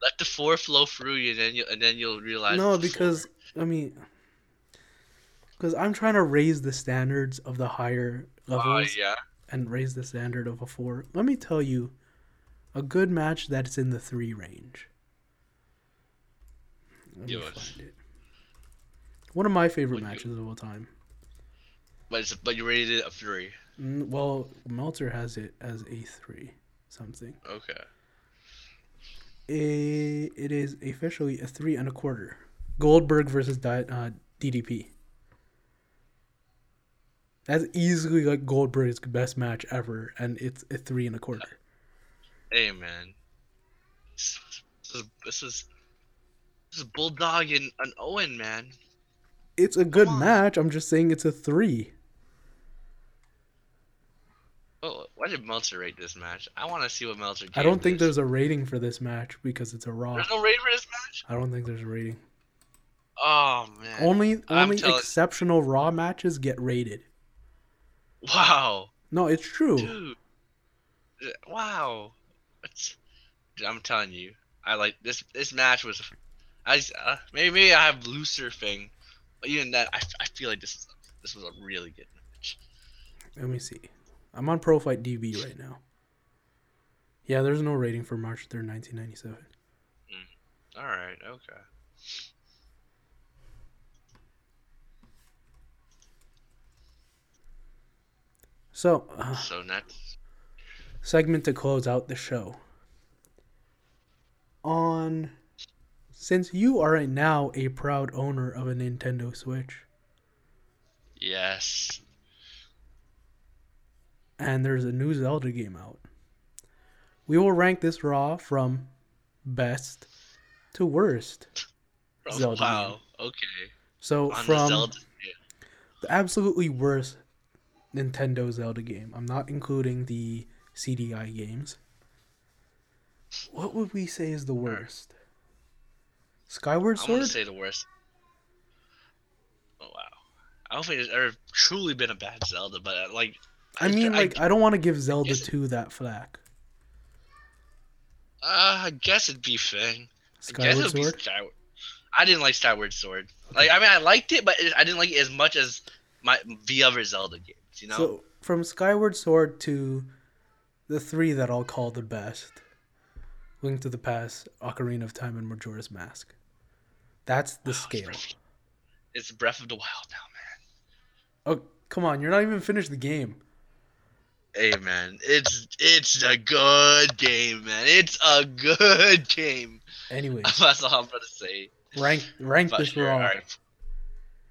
Let the four flow through you, and then you and then you'll realize. No, because I mean, because I'm trying to raise the standards of the higher four. Uh, levels yeah. and raise the standard of a four. Let me tell you, a good match that's in the three range. Let me find it. One of my favorite What you- matches of all time. But it's but you rated it a three. Mm, Well, Meltzer has it as a three something. Okay. A, it is officially a three and a quarter. Goldberg versus Di- uh, DDP. That's easily like Goldberg's best match ever, and it's a three and a quarter. Hey man. This is this is this is, Bulldog and an Owen man. it's a good on. match. I'm just saying it's a three. Oh, why did Meltzer rate this match? I want to see what Meltzer. I don't think this. there's a rating for this match because it's a Raw. There's no rating for this match. I don't think there's a rating. Oh man. Only only telling- exceptional Raw matches get rated. Wow, No, it's true. dude. Wow. It's, I'm telling you, I like this. This match was. I uh, maybe, maybe I have looser thing, but even that, I, I feel like this is this was a really good match. Let me see. I'm on Pro Fight DB right now. Yeah, there's no rating for March 3rd, 1997. All right. Okay. So, uh, So next. segment to close out the show. On since you are now a proud owner of a Nintendo Switch Yes. And there's a new Zelda game out, we will rank this Raw from best to worst. Oh, Zelda wow. Okay. So On the from Zelda. the absolutely worst Nintendo Zelda game. I'm not including the CDI games. What would we say is the worst? Skyward Sword. I'm gonna say the worst. Oh wow. I don't think there's ever truly been a bad Zelda, but uh, like. I mean, like, I don't want to give Zelda 2 that flack. Uh, I guess it'd be Fang. I guess Skyward it would be Sword? Skyward. I didn't like Skyward Sword. Like, I mean, I liked it, but it, I didn't like it as much as my the other Zelda games. You know? So, from Skyward Sword to the three that I'll call the best Link to the Past, Ocarina of Time, and Majora's Mask. That's the Oh, it's scale. Breath- It's Breath of the Wild now, man. Oh, come on, you're not even finished the game. Hey, man, it's it's a good game, man. It's a good game. Anyway, That's all I'm gonna say. rank rank But this sure, raw. all right.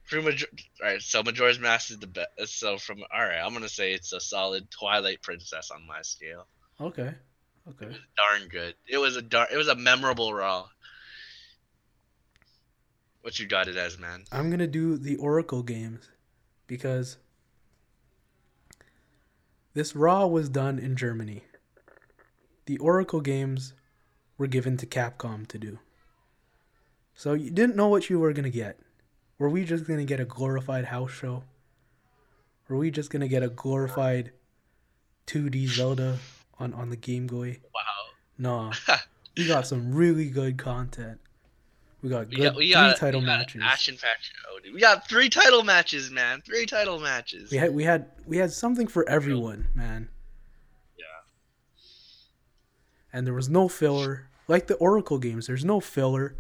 For Major- all right, so Majora's Mask is the best. So from all right, I'm gonna say it's a solid Twilight Princess on my scale. Okay. Okay. Darn good. It was a darn. It was a memorable Raw. What you got it as, man? I'm gonna do the Oracle games because this Raw was done in Germany. The Oracle games were given to Capcom to do. So you didn't know what you were gonna get. Were we just gonna get a glorified house show? Were we just gonna get a glorified 2D Zelda on, on the Game Boy? Wow. No. we got some really good content. We got We good got we three title we got matches. Action show, dude. We got three title matches, man. Three title matches. We had we had we had something for everyone, man. Yeah. And there was no filler. Like the Oracle games, there's no filler.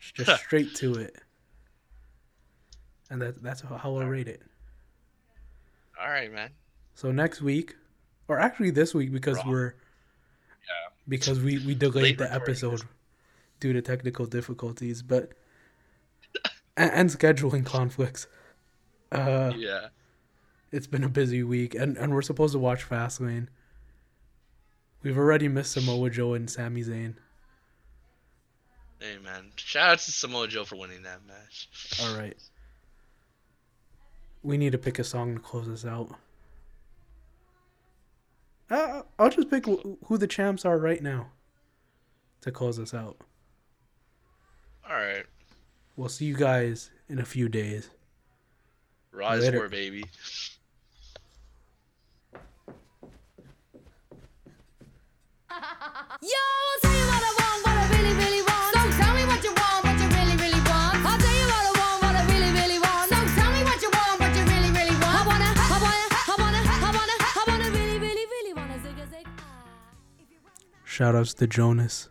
It's just straight to it. And that that's how I rate it. All right, man. So next week, or actually this week because Raw. we're Yeah. because we we delayed Late the episode due to technical difficulties, but and, and scheduling conflicts. Uh Yeah. it's been a busy week, and, and we're supposed to watch Fastlane. We've already missed Samoa Joe and Sami Zayn. Hey, man. Shout out to Samoa Joe for winning that match. All right. We need to pick a song to close us out. Uh, I'll just pick who the champs are right now to close us out. All right. We'll see you guys in a few days. Rise Later. war, baby. Yo, I'll tell you what I want, what I really, really want. So tell me what you want, what you really, really want. I'll tell you what I want, what I really, really want. So tell me what you want, what you really, really want. I wanna, I wanna, I wanna, I wanna, I wanna really, really, really wanna zig a zig. Ah. If you want- Shout outs to Jonas.